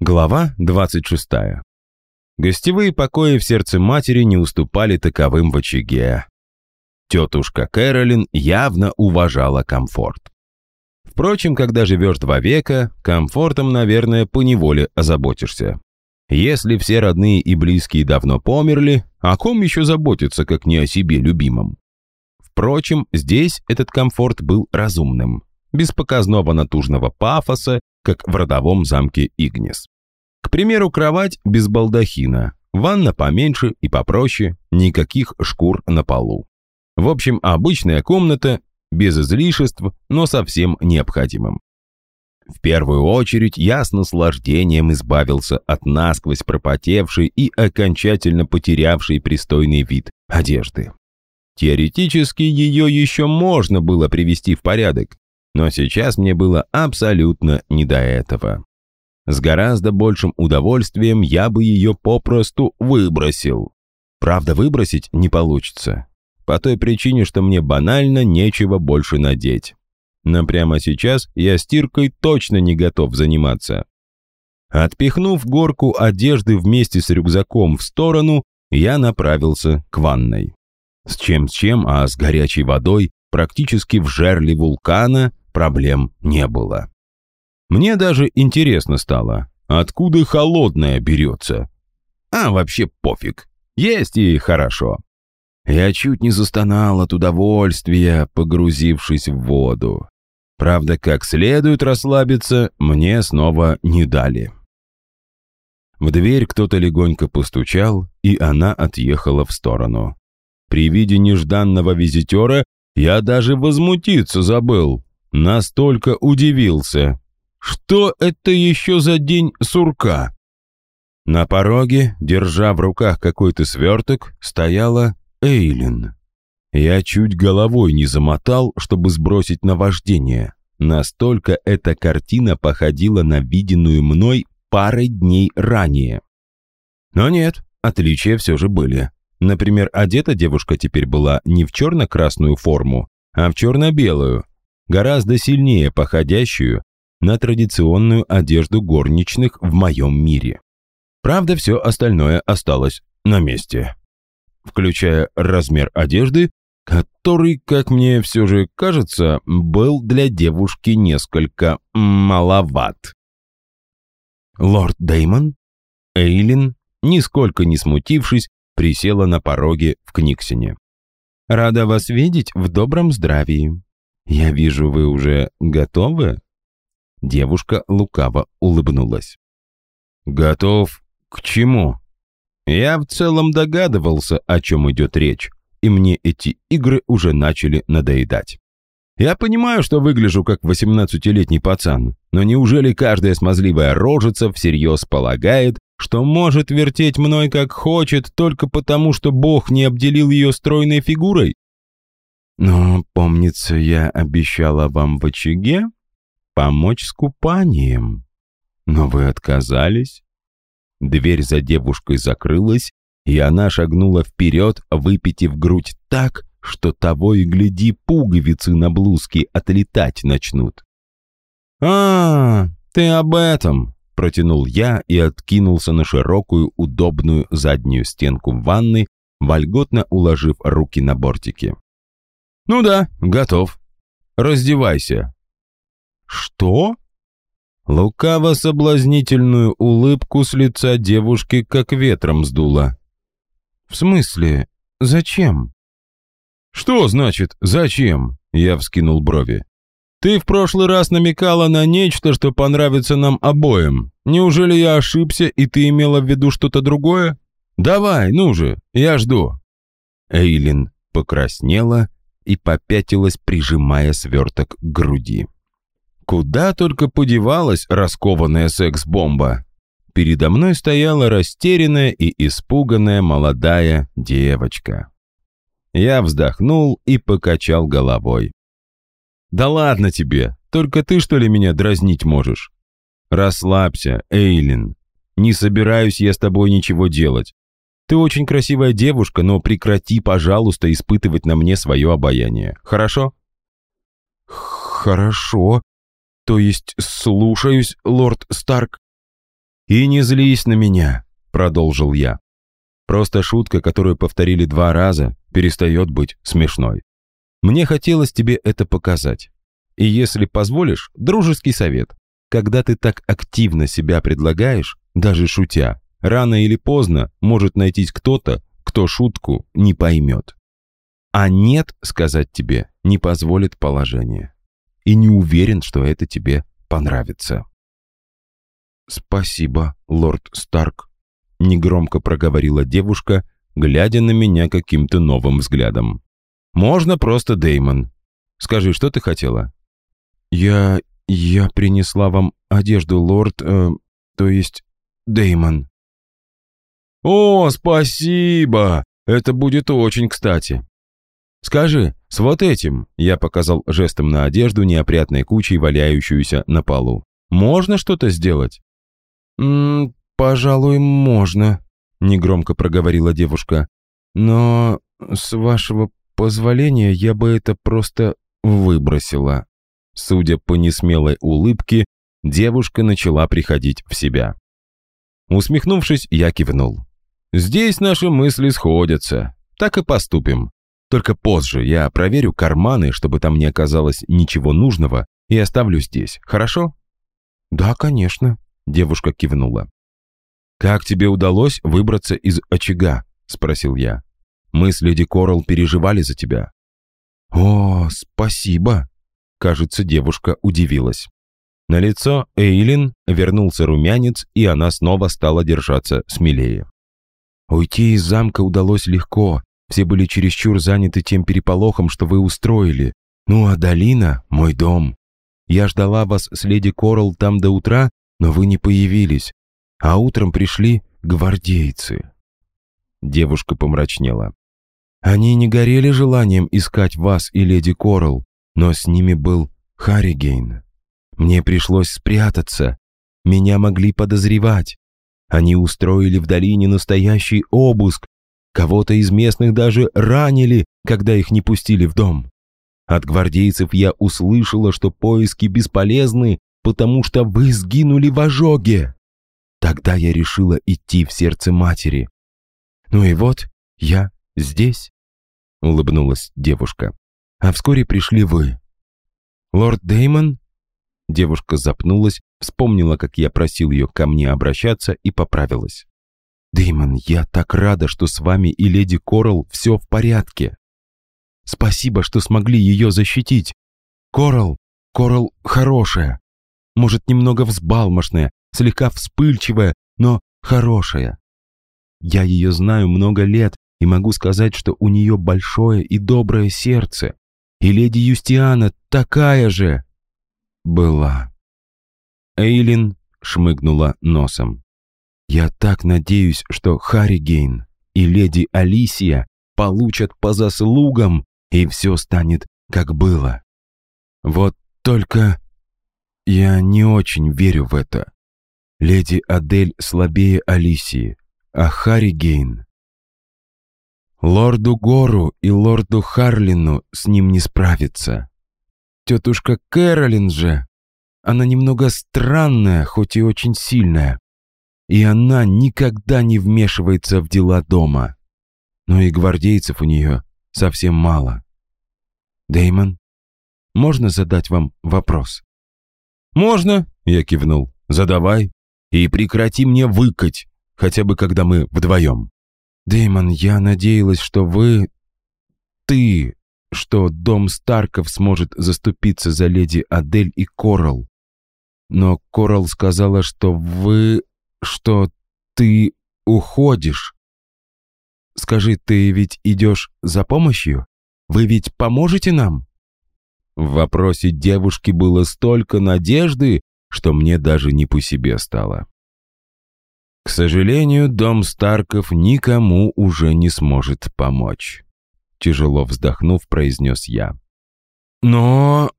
Глава 26. Гостевые покои в сердце матери не уступали таковым в очаге. Тетушка Кэролин явно уважала комфорт. Впрочем, когда живешь два века, комфортом, наверное, поневоле озаботишься. Если все родные и близкие давно померли, о ком еще заботиться, как не о себе любимом? Впрочем, здесь этот комфорт был разумным, без показного натужного пафоса как в родовом замке Игнис. К примеру, кровать без балдахина, ванна поменьше и попроще, никаких шкур на полу. В общем, обычная комната, без излишеств, но совсем необходимым. В первую очередь я с наслаждением избавился от насквозь пропотевшей и окончательно потерявшей пристойный вид одежды. Теоретически ее еще можно было привести в порядок, но сейчас мне было абсолютно не до этого. С гораздо большим удовольствием я бы ее попросту выбросил. Правда, выбросить не получится. По той причине, что мне банально нечего больше надеть. Но прямо сейчас я стиркой точно не готов заниматься. Отпихнув горку одежды вместе с рюкзаком в сторону, я направился к ванной. С чем с чем, а с горячей водой практически в жерле вулкана проблем не было. Мне даже интересно стало, откуда холодная берется. А вообще пофиг, есть и хорошо. Я чуть не застонал от удовольствия, погрузившись в воду. Правда, как следует расслабиться, мне снова не дали. В дверь кто-то легонько постучал, и она отъехала в сторону. При виде нежданного визитера я даже возмутиться забыл. Настолько удивился. Что это еще за день сурка? На пороге, держа в руках какой-то сверток, стояла Эйлин. Я чуть головой не замотал, чтобы сбросить наваждение. Настолько эта картина походила на виденную мной парой дней ранее. Но нет, отличия все же были. Например, одета девушка теперь была не в черно-красную форму, а в черно-белую, гораздо сильнее походящую на традиционную одежду горничных в моем мире. Правда, все остальное осталось на месте. Включая размер одежды, который, как мне все же кажется, был для девушки несколько маловат. Лорд Деймон? Эйлин, нисколько не смутившись, присела на пороге в Книксине. «Рада вас видеть в добром здравии», «Я вижу, вы уже готовы?» Девушка лукаво улыбнулась. «Готов к чему?» Я в целом догадывался, о чем идет речь, и мне эти игры уже начали надоедать. Я понимаю, что выгляжу как 18-летний пацан, но неужели каждая смазливая рожица всерьез полагает, что может вертеть мной как хочет только потому, что Бог не обделил ее стройной фигурой? Но, помнится, я обещала вам в очаге помочь с купанием. Но вы отказались. Дверь за девушкой закрылась, и она шагнула вперед, выпитив грудь так, что того и гляди пуговицы на блузке отлетать начнут. «А, ты об этом!» – протянул я и откинулся на широкую, удобную заднюю стенку ванны, вольготно уложив руки на бортики. «Ну да, готов. Раздевайся». «Что?» Лукаво-соблазнительную улыбку с лица девушки как ветром сдуло. «В смысле? Зачем?» «Что значит «зачем»?» Я вскинул брови. «Ты в прошлый раз намекала на нечто, что понравится нам обоим. Неужели я ошибся, и ты имела в виду что-то другое? Давай, ну же, я жду». Эйлин покраснела и попятилась, прижимая сверток к груди. Куда только подевалась раскованная секс-бомба. Передо мной стояла растерянная и испуганная молодая девочка. Я вздохнул и покачал головой. «Да ладно тебе, только ты что ли меня дразнить можешь? Расслабься, Эйлин. Не собираюсь я с тобой ничего делать. Ты очень красивая девушка, но прекрати, пожалуйста, испытывать на мне свое обаяние. Хорошо?» «Хорошо. То есть слушаюсь, лорд Старк?» «И не злись на меня», — продолжил я. «Просто шутка, которую повторили два раза, перестает быть смешной. Мне хотелось тебе это показать. И если позволишь, дружеский совет. Когда ты так активно себя предлагаешь, даже шутя, рано или поздно может найтись кто-то, кто шутку не поймет. А «нет» сказать тебе не позволит положение. И не уверен, что это тебе понравится. «Спасибо, лорд Старк», — негромко проговорила девушка, глядя на меня каким-то новым взглядом. «Можно просто Деймон. Скажи, что ты хотела?» «Я... я принесла вам одежду, лорд... Э, то есть Деймон». «О, спасибо! Это будет очень кстати. «Скажи, с вот этим», — я показал жестом на одежду, неопрятной кучей, валяющуюся на полу. «Можно что-то сделать?» «М пожалуй, можно», — негромко проговорила девушка. «Но, с вашего позволения, я бы это просто выбросила». Судя по несмелой улыбке, девушка начала приходить в себя. Усмехнувшись, я кивнул. «Здесь наши мысли сходятся. Так и поступим. Только позже я проверю карманы, чтобы там не оказалось ничего нужного, и оставлю здесь, хорошо?» «Да, конечно», — девушка кивнула. «Как тебе удалось выбраться из очага?» — спросил я. «Мы с леди Коралл переживали за тебя». «О, спасибо!» Кажется, девушка удивилась. На лицо Эйлин вернулся румянец, и она снова стала держаться смелее. «Уйти из замка удалось легко, все были чересчур заняты тем переполохом, что вы устроили. Ну а долина — мой дом. Я ждала вас с леди Коралл там до утра, но вы не появились. А утром пришли гвардейцы». Девушка помрачнела. «Они не горели желанием искать вас и леди Коралл, но с ними был Харригейн. Мне пришлось спрятаться. Меня могли подозревать. Они устроили в долине настоящий обыск, Кого-то из местных даже ранили, когда их не пустили в дом. От гвардейцев я услышала, что поиски бесполезны, потому что вы сгинули в ожоге. Тогда я решила идти в сердце матери. Ну и вот я здесь, — улыбнулась девушка. А вскоре пришли вы. Лорд Деймон? Девушка запнулась, вспомнила, как я просил ее ко мне обращаться и поправилась. Дэймон, я так рада, что с вами и леди Коралл все в порядке. Спасибо, что смогли ее защитить. Коралл, Коралл хорошая. Может, немного взбалмошная, слегка вспыльчивая, но хорошая. Я ее знаю много лет и могу сказать, что у нее большое и доброе сердце. И леди Юстиана такая же была. Эйлин шмыгнула носом. Я так надеюсь, что Харригейн и леди Алисия получат по заслугам, и все станет как было. Вот только я не очень верю в это. Леди Адель слабее Алисии, а Харригейн... Лорду Гору и лорду Харлину с ним не справиться. Тетушка Кэролин же, она немного странная, хоть и очень сильная и она никогда не вмешивается в дела дома. Но и гвардейцев у нее совсем мало. Деймон, можно задать вам вопрос? «Можно», — я кивнул. «Задавай. И прекрати мне выкать, хотя бы когда мы вдвоем». Деймон, я надеялась, что вы... Ты... Что дом Старков сможет заступиться за леди Адель и Корал. Но Корал сказала, что вы что ты уходишь. Скажи, ты ведь идешь за помощью? Вы ведь поможете нам?» В вопросе девушки было столько надежды, что мне даже не по себе стало. К сожалению, дом Старков никому уже не сможет помочь. Тяжело вздохнув, произнес я. Но,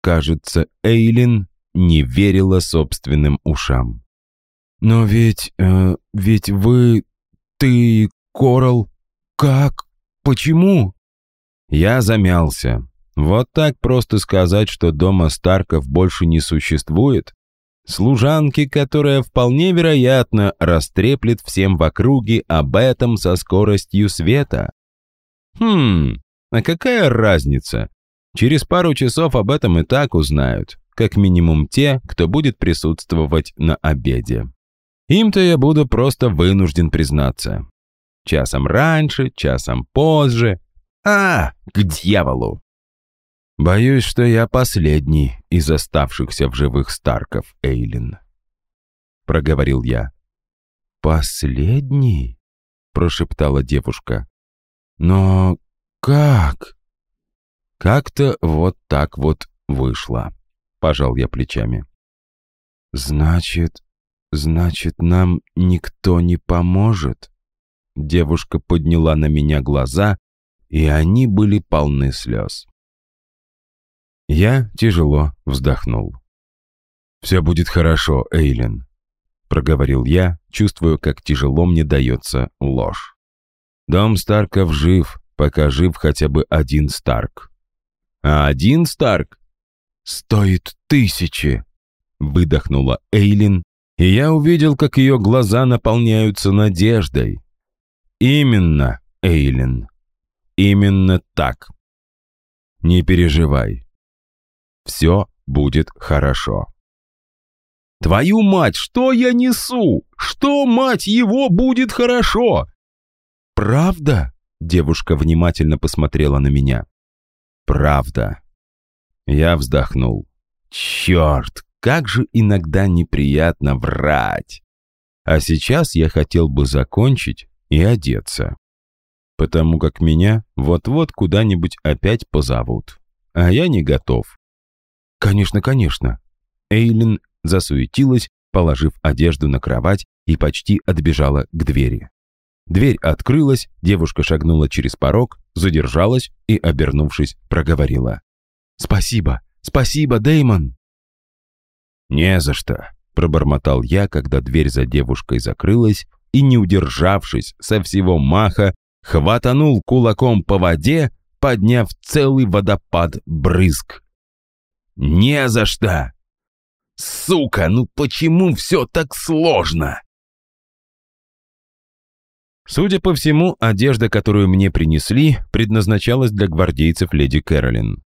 кажется, Эйлин не верила собственным ушам. «Но ведь... Э, ведь вы... ты... Корал... как? Почему?» Я замялся. Вот так просто сказать, что дома Старков больше не существует? Служанки, которая вполне вероятно растреплет всем в округе об этом со скоростью света. Хм, а какая разница? Через пару часов об этом и так узнают, как минимум те, кто будет присутствовать на обеде. Им-то я буду просто вынужден признаться. Часом раньше, часом позже. А, к дьяволу! Боюсь, что я последний из оставшихся в живых Старков, Эйлин. Проговорил я. «Последний?» — прошептала девушка. «Но как?» «Как-то вот так вот вышло», — пожал я плечами. «Значит, значит, нам никто не поможет?» Девушка подняла на меня глаза, и они были полны слез. Я тяжело вздохнул. «Все будет хорошо, Эйлин», — проговорил я, чувствуя, как тяжело мне дается ложь. «Дом Старков жив, пока жив хотя бы один Старк». «А один Старк?» «Стоит тысячи», — выдохнула Эйлин, и я увидел, как ее глаза наполняются надеждой. Именно, Эйлин. Именно так. Не переживай. Все будет хорошо. Твою мать, что я несу? Что, мать его, будет хорошо? Правда? Девушка внимательно посмотрела на меня. Правда. Я вздохнул. Черт, как же иногда неприятно врать. А сейчас я хотел бы закончить и одеться. Потому как меня вот-вот куда-нибудь опять позовут. А я не готов. Конечно, конечно. Эйлин засуетилась, положив одежду на кровать и почти отбежала к двери. Дверь открылась, девушка шагнула через порог, задержалась и, обернувшись, проговорила. «Спасибо, спасибо, Деймон!» «Не за что», — пробормотал я, когда дверь за девушкой закрылась, и, не удержавшись со всего маха, хватанул кулаком по воде, подняв целый водопад брызг. «Не за что!» «Сука, ну почему все так сложно?» Судя по всему, одежда, которую мне принесли, предназначалась для гвардейцев леди Кэролин.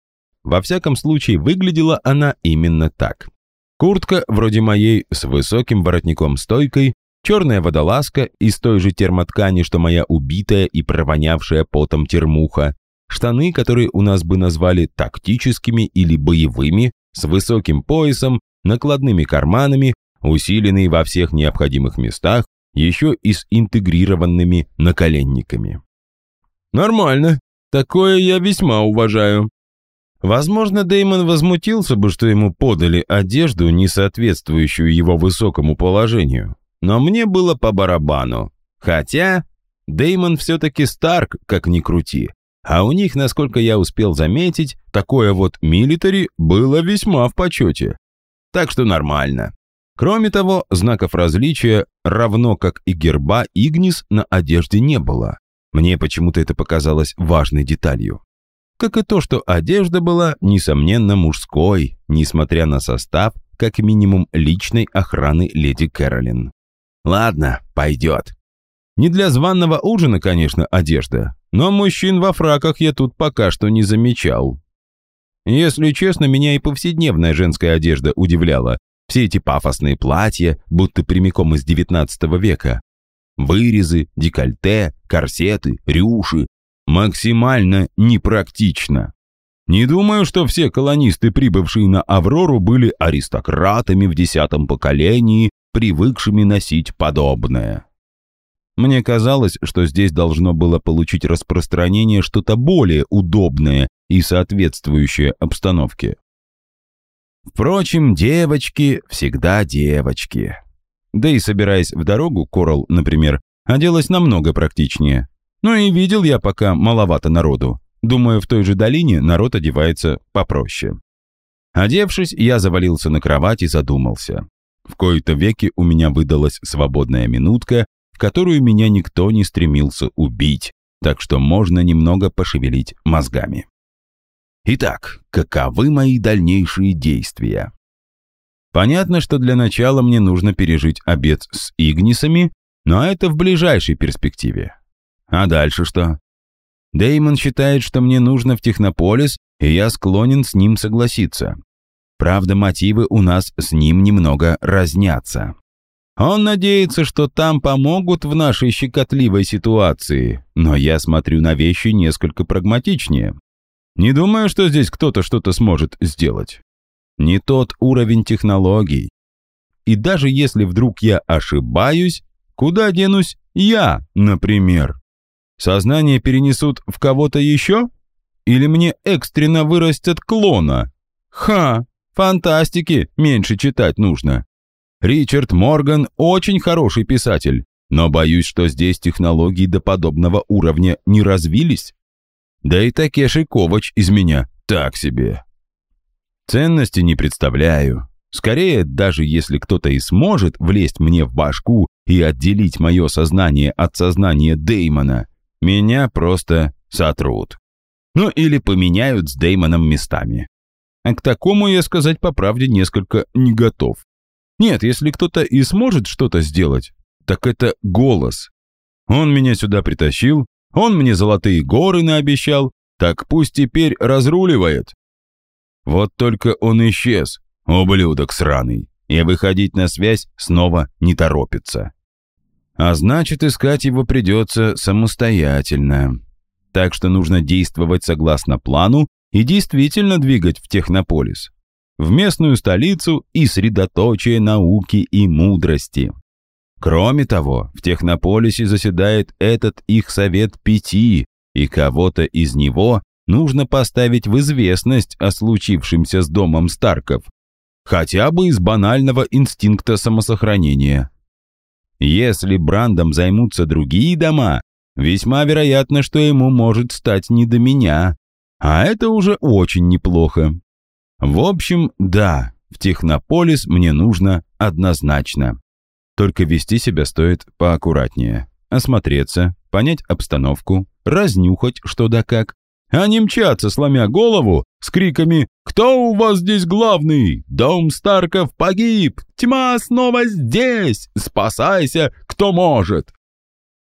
Во всяком случае, выглядела она именно так. Куртка, вроде моей, с высоким воротником-стойкой, черная водолазка из той же термоткани, что моя убитая и провонявшая потом термуха, штаны, которые у нас бы назвали тактическими или боевыми, с высоким поясом, накладными карманами, усиленные во всех необходимых местах, еще и с интегрированными наколенниками. Нормально. Такое я весьма уважаю. Возможно, Деймон возмутился бы, что ему подали одежду, не соответствующую его высокому положению. Но мне было по барабану. Хотя Деймон все-таки Старк, как ни крути. А у них, насколько я успел заметить, такое вот милитари было весьма в почете. Так что нормально. Кроме того, знаков различия, равно как и герба Игнис, на одежде не было. Мне почему-то это показалось важной деталью. Как и то, что одежда была, несомненно, мужской, несмотря на состав, как минимум, личной охраны леди Кэролин. Ладно, пойдет. Не для званного ужина, конечно, одежда, но мужчин во фраках я тут пока что не замечал. Если честно, меня и повседневная женская одежда удивляла. Все эти пафосные платья, будто прямиком из XIX века. Вырезы, декольте, корсеты, рюши. Максимально непрактично. Не думаю, что все колонисты, прибывшие на Аврору, были аристократами в десятом поколении, привыкшими носить подобное. Мне казалось, что здесь должно было получить распространение что-то более удобное и соответствующее обстановке. Впрочем, девочки всегда девочки. Да и собираясь в дорогу, Корал, например, оделась намного практичнее. Ну и видел я пока маловато народу. Думаю, в той же долине народ одевается попроще. Одевшись, я завалился на кровать и задумался. В кои-то веки у меня выдалась свободная минутка, которую меня никто не стремился убить, так что можно немного пошевелить мозгами. Итак, каковы мои дальнейшие действия? Понятно, что для начала мне нужно пережить обед с Игнисами, но это в ближайшей перспективе. А дальше что? Деймон считает, что мне нужно в Технополис, и я склонен с ним согласиться. Правда, мотивы у нас с ним немного разнятся. Он надеется, что там помогут в нашей щекотливой ситуации, но я смотрю на вещи несколько прагматичнее. Не думаю, что здесь кто-то что-то сможет сделать. Не тот уровень технологий. И даже если вдруг я ошибаюсь, куда денусь я, например? Сознание перенесут в кого-то еще? Или мне экстренно вырастет клона? Ха, фантастики меньше читать нужно. Ричард Морган очень хороший писатель, но боюсь, что здесь технологии до подобного уровня не развились. Да и Такеши Ковач из меня так себе. Ценности не представляю. Скорее, даже если кто-то и сможет влезть мне в башку и отделить мое сознание от сознания Деймона, меня просто сотрут. Ну или поменяют с Деймоном местами. А к такому я сказать по правде несколько не готов. Нет, если кто-то и сможет что-то сделать, так это голос. Он меня сюда притащил, он мне золотые горы наобещал, так пусть теперь разруливает. Вот только он исчез, ублюдок сраный, и выходить на связь снова не торопится. А значит, искать его придется самостоятельно. Так что нужно действовать согласно плану и действительно двигать в Технополис. В местную столицу и средоточие науки и мудрости. Кроме того, в Технополисе заседает этот их совет пяти, и кого-то из него нужно поставить в известность о случившемся с домом Старков, хотя бы из банального инстинкта самосохранения. Если Брандом займутся другие дома, весьма вероятно, что ему может стать не до меня. А это уже очень неплохо. В общем, да, в Технополис мне нужно однозначно. Только вести себя стоит поаккуратнее. Осмотреться, понять обстановку, разнюхать что да как, а не мчаться, сломя голову, с криками «Кто у вас здесь главный? Дом Старков погиб! Тьма снова здесь! Спасайся, кто может!»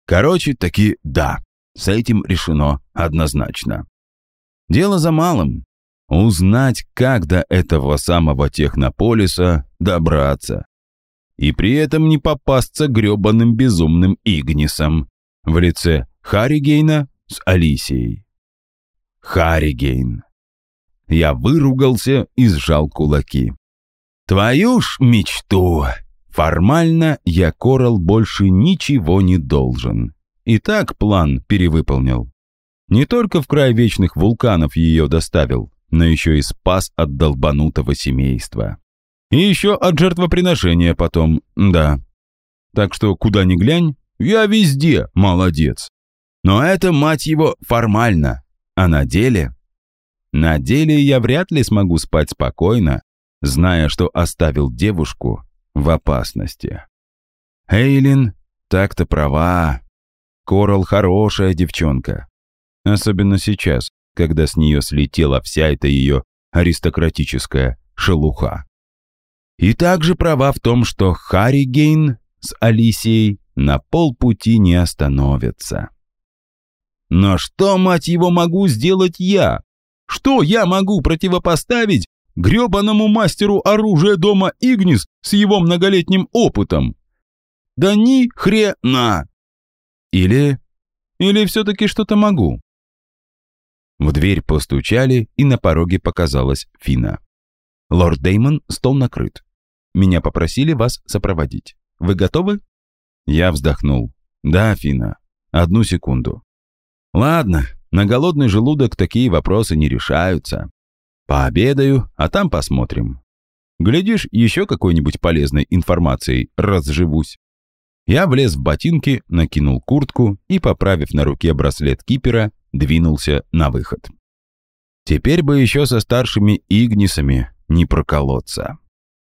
Короче, таки да, с этим решено однозначно. Дело за малым. Узнать, как до этого самого технополиса добраться. И при этом не попасться грёбаным безумным Игнисом в лице Харригейна с Алисией. Харригейн. Я выругался и сжал кулаки. Твою ж мечту! Формально я Корал больше ничего не должен. И так план перевыполнил. Не только в край вечных вулканов ее доставил, но еще и спас от долбанутого семейства. И еще от жертвоприношения потом, да. Так что куда ни глянь, я везде молодец. Но это, мать его, формально. А на деле? На деле я вряд ли смогу спать спокойно, зная, что оставил девушку в опасности. Эйлин так-то права. Корал хорошая девчонка. Особенно сейчас, когда с нее слетела вся эта ее аристократическая шелуха. И также права в том, что Харри Гейн с Алисией на полпути не остановятся. Но что, мать его, могу сделать я? Что я могу противопоставить грёбаному мастеру оружия дома Игнис с его многолетним опытом? Да ни хрена! Или... Или все-таки что-то могу? В дверь постучали, и на пороге показалась Фина. «Лорд Деймон, стол накрыт. Меня попросили вас сопроводить. Вы готовы?» Я вздохнул. «Да, Фина. Одну секунду. Ладно, на голодный желудок такие вопросы не решаются. Пообедаю, а там посмотрим. Глядишь, еще какой-нибудь полезной информацией разживусь. Я влез в ботинки, накинул куртку и, поправив на руке браслет кипера, двинулся на выход. Теперь бы еще со старшими Игнисами не проколоться.